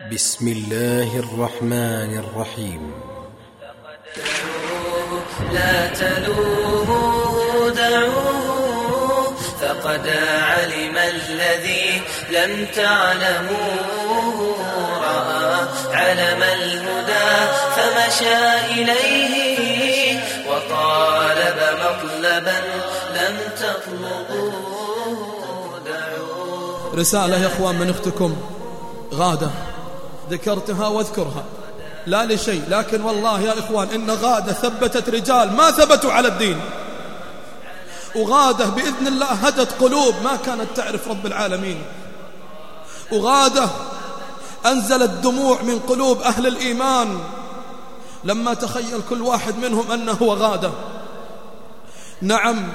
بسم الله الرحمن الرحيم. لا تلوه دعوه فقد علم الذي لم تعلموه. رأى علم الهدى فمشى إليه. وطالب مطلبا لم تطلبوه. دعوه. رسالة يا أخوان من أختكم؟ غادة. ذكرتها واذكرها. لا لشيء. لكن والله يا إخوان إن غادة ثبتت رجال ما ثبتوا على الدين. وغادة بإذن الله هدت قلوب ما كانت تعرف رب العالمين. وغادة أنزلت دموع من قلوب أهل الإيمان. لما تخيل كل واحد منهم أنه غادة. نعم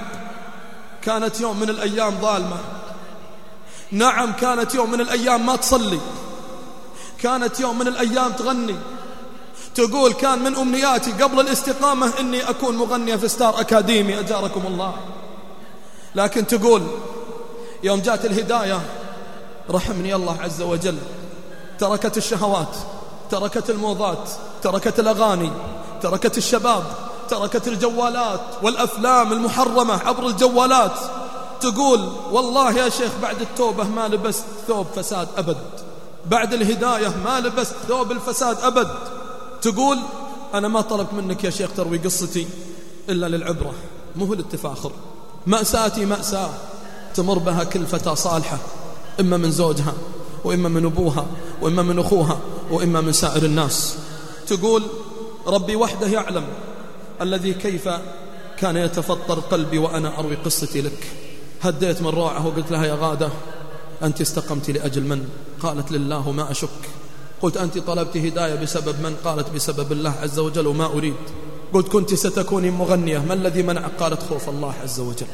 كانت يوم من الأيام ظالمة. نعم كانت يوم من الأيام ما تصلي. كانت يوم من الأيام تغني. تقول كان من أمنياتي قبل الاستقامة أني أكون مغنية في ستار أكاديمي أجاركم الله. لكن تقول يوم جات الهداية رحمني الله عز وجل. تركت الشهوات تركت الموضات تركت الأغاني تركت الشباب تركت الجوالات والأفلام المحرمة عبر الجوالات. تقول والله يا شيخ بعد التوبة ما لبست ثوب فساد أبد. بعد الهداية ما لبست ثوب الفساد أبد. تقول أنا ما طلبت منك يا شيخ تروي قصتي إلا للعبرة. مو للتفاخر مأساتي مأساة تمر بها كل فتاة صالحة إما من زوجها وإما من أبوها وإما من أخوها وإما من سائر الناس. تقول ربي وحده يعلم الذي كيف كان يتفطر قلبي وأنا أروي قصتي لك. هديت من روعه وقلت لها يا غادة أنت استقمت لأجل من؟ قالت لله ما أشك. قلت أنت طلبت هداية بسبب من؟ قالت بسبب الله عز وجل وما أريد. قلت كنت ستكون مغنية. ما الذي منع؟ قالت خوف الله عز وجل.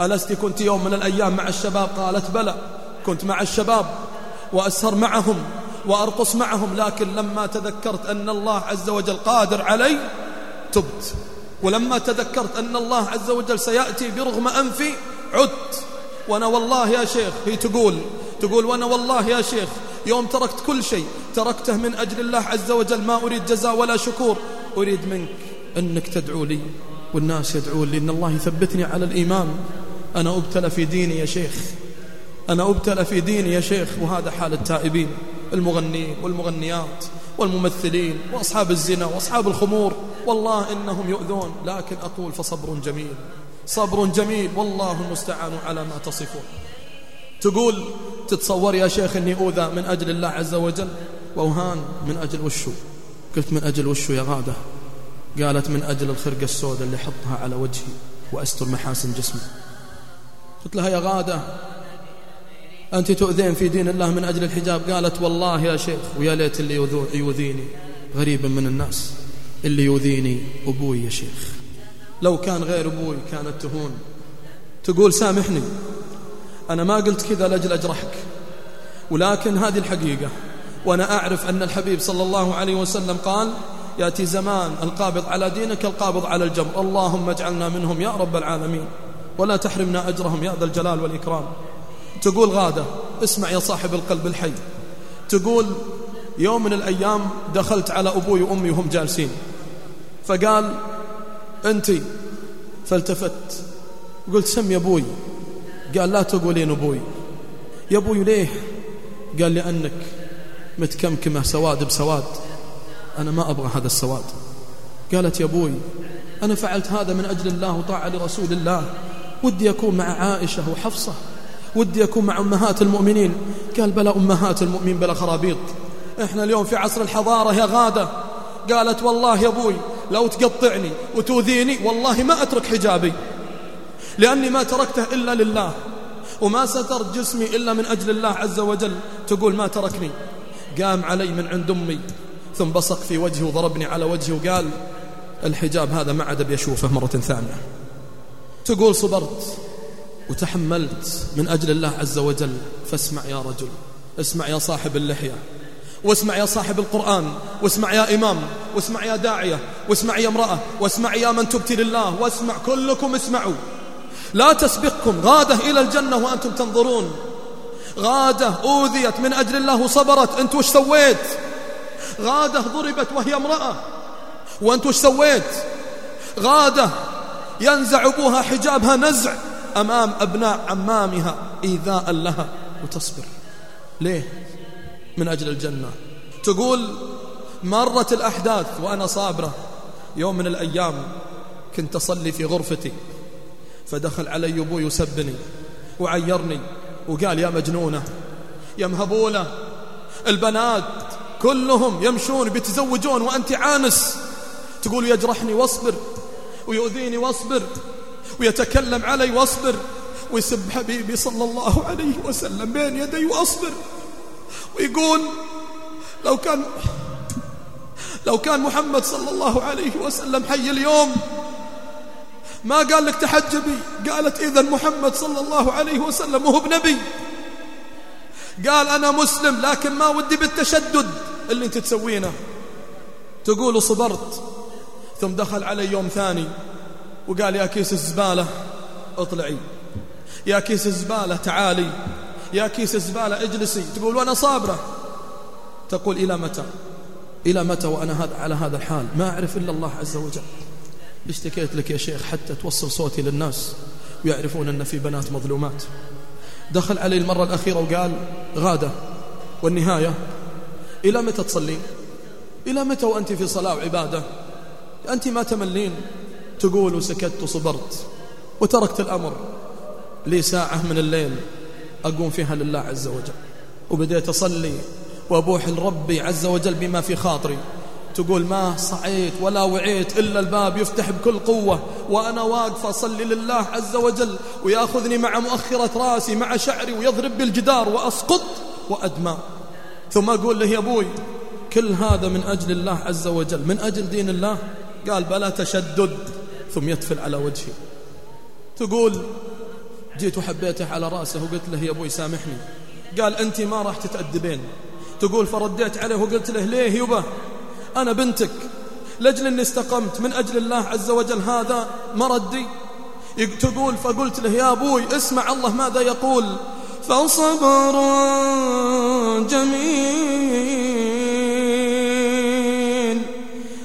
ألست كنت يوم من الأيام مع الشباب؟ قالت بلى. كنت مع الشباب وأسهر معهم وأرقص معهم لكن لما تذكرت أن الله عز وجل قادر علي تبت. ولما تذكرت أن الله عز وجل سيأتي برغم أنفي عدت. وأنا والله يا شيخ. هي تقول تقول وأنا والله يا شيخ يوم تركت كل شيء تركته من أجل الله عز وجل ما أريد جزاء ولا شكور أريد منك أنك تدعو لي والناس يدعون لي إن الله يثبتني على الإيمان أنا أبتلى في ديني يا شيخ أنا أبتلى في ديني يا شيخ وهذا حال التائبين المغنيين والمغنيات والممثلين وأصحاب الزنا وأصحاب الخمور. والله إنهم يؤذون لكن أقول فصبر جميل. صبر جميل والله المستعان على ما تصفون. تقول تتصور يا شيخ أني أوذى من أجل الله عز وجل وأوهان من أجل وشو؟ قلت من أجل وشو يا غادة؟ قالت من أجل الخرقة السوداء اللي حطها على وجهي وأستر محاسن جسمي. قلت لها يا غادة أنت تؤذين في دين الله من أجل الحجاب؟ قالت والله يا شيخ ويا ليت اللي يؤذيني غريبا من الناس اللي يؤذيني أبوي يا شيخ. لو كان غير أبوي كانت تهون. تقول سامحني أنا ما قلت كذا لأجل أجرحك. ولكن هذه الحقيقة وأنا أعرف أن الحبيب صلى الله عليه وسلم قال يأتي زمان القابض على دينك القابض على الجمر اللهم اجعلنا منهم يا رب العالمين ولا تحرمنا أجرهم يا ذا الجلال والإكرام. تقول غادة اسمع يا صاحب القلب الحي. تقول يوم من الأيام دخلت على أبوي وأمي وهم جالسين. فقال أنت فالتفت. قلت سم يا أبوي قال لا تقولين أبوي يا أبوي ليه؟ قال لأنك متكمكمة سواد بسواد. أنا ما أبغى هذا السواد. قالت يا أبوي أنا فعلت هذا من أجل الله وطاعة لرسول الله. ودي أكون مع عائشة وحفصة. ودي أكون مع أمهات المؤمنين. قال بلا أمهات المؤمنين بلا خرابيط. إحنا اليوم في عصر الحضارة يا غادة. قالت والله يا أبوي لو تقطعني وتؤذيني والله ما أترك حجابي لأني ما تركته إلا لله وما سترت جسمي إلا من أجل الله عز وجل. تقول ما تركني؟ قام علي من عند أمي ثم بصق في وجهي وضربني على وجهي وقال الحجاب هذا ما عاد بيشوفه مرة ثانية. تقول صبرت وتحملت من أجل الله عز وجل. فاسمع يا رجل اسمع يا صاحب اللحية. واسمع يا صاحب القرآن واسمع يا إمام واسمع يا داعية واسمع يا امرأة واسمع يا من تبتل لله واسمع كلكم اسمعوا. لا تسبقكم غادة إلى الجنة وأنتم تنظرون. غادة أوذيت من أجل الله وصبرت أنت وش سويت؟ غادة ضربت وهي امرأة وأنت وش سويت؟ غادة ينزع أبوها حجابها نزع أمام أبناء عمامها إيذاء لها وتصبر. ليه؟ من أجل الجنة. تقول مرت الأحداث وأنا صابرة. يوم من الأيام كنت أصلي في غرفتي. فدخل علي أبوي وسبني وعيرني وقال يا مجنونة يا مهبولة البنات كلهم يمشون بيتزوجون وأنت عانس. تقول يجرحني واصبر ويؤذيني واصبر ويتكلم علي واصبر ويسب حبيبي صلى الله عليه وسلم بين يدي واصبر. ويقول لو كان لو كان محمد صلى الله عليه وسلم حي اليوم ما قال لك تحجبي؟ قالت إذا محمد صلى الله عليه وسلم وهو بنبي. قال أنا مسلم لكن ما ودي بالتشدد اللي أنت تسوينه. تقول صبرت ثم دخل علي يوم ثاني وقال يا كيس الزبالة اطلعي. يا كيس الزبالة تعالي. يا كيس الزبالة اجلسي. تقول وأنا صابرة. تقول إلى متى؟ إلى متى وأنا هذا على هذا الحال؟ ما أعرف إلا الله عز وجل. اشتكيت لك يا شيخ حتى توصل صوتي للناس. ويعرفون أن في بنات مظلومات. دخل علي المرة الأخيرة وقال غادة والنهاية. إلى متى تصلين؟ إلى متى وأنت في صلاة وعبادة؟ أنت ما تملين. تقول وسكت وصبرت. وتركت الأمر. لي ساعة من الليل. أقوم فيها لله عز وجل۔ وبديت أصلي وأبوح لربي عز وجل بما في خاطري تقول ما صعيت ولا وعيت إلا الباب يفتح بكل قوة وأنا واقف أصلي لله عز وجل ويأخذني مع مؤخرة راسي مع شعري ويضرب بالجدار وأسقط وأدمى ثم أقول له يا أبوي كل هذا من أجل الله عز وجل من أجل دين الله قال بلا تشدد ثم يتفل على وجهي تقول جيت وحبيته على رأسه وقلت له يا أبوي سامحني. قال أنت ما راح تتأدبين. تقول فرديت عليه وقلت له ليه يبا؟ أنا بنتك. لأجل أني استقمت من أجل الله عز وجل هذا مردي. تقول فقلت له يا أبوي اسمع الله ماذا يقول. فصبر جميل.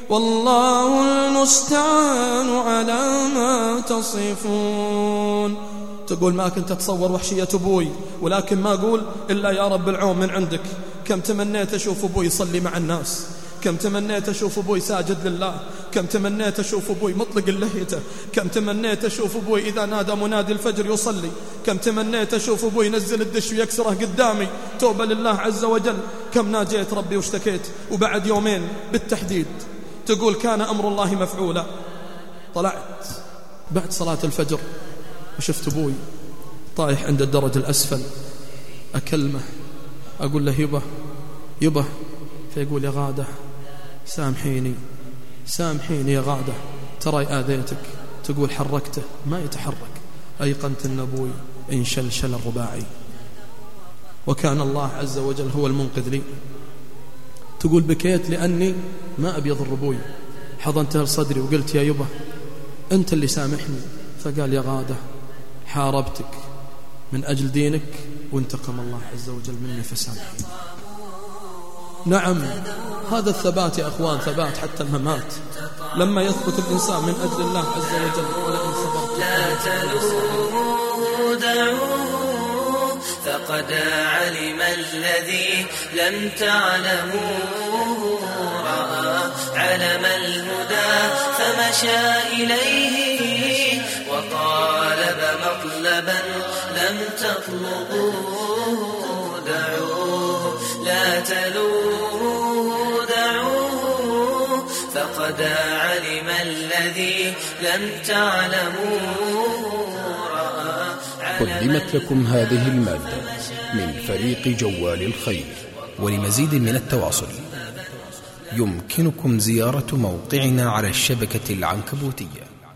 والله المستعان على ما تصفون. تقول ما كنت أتصور وحشية أبوي ولكن ما أقول إلا يا رب العون من عندك. كم تمنيت أشوف أبوي يصلي مع الناس؟ كم تمنيت أشوف أبوي ساجد لله؟ كم تمنيت أشوف أبوي مطلق اللهيته كم تمنيت أشوف أبوي إذا نادى منادي الفجر يصلي؟ كم تمنيت أشوف أبوي ينزل الدش ويكسره قدامي؟ توبة لله عز وجل. كم ناجيت ربي واشتكيت؟ وبعد يومين بالتحديد. تقول كان أمر الله مفعولا. طلعت بعد صلاة الفجر. وشفت أبوي طايح عند الدرج الأسفل أكلمه أقول له يبه يبه فيقول يا غادة سامحيني سامحيني يا غادة ترى آذيتك تقول حركته ما يتحرك. أيقنت أن أبوي انشلشل الرباعي. وكان الله عز وجل هو المنقذ لي. تقول بكيت لأني ما أبي أضر أبوي حضنتها لصدري وقلت يا يبه أنت اللي سامحني. فقال يا غادة حاربتك من أجل دينك وانتقم الله عز وجل مني فسامح نعم هذا الثبات يا أخوان ثبات حتى الممات. لما يثبت الإنسان من أجل الله عز وجل صبرت لا تلوموا دعوه فقد علم الذي لم تعلموه. رأى علم الهدى فمشى إليه. سببا لم تطلبوه دعوه لا تلوه دعوه. فقد علم الذي لم تعلموه. قدمت لكم هذه المادة من فريق جوال الخير ولمزيد من التواصل. يمكنكم زيارة موقعنا على الشبكة العنكبوتية.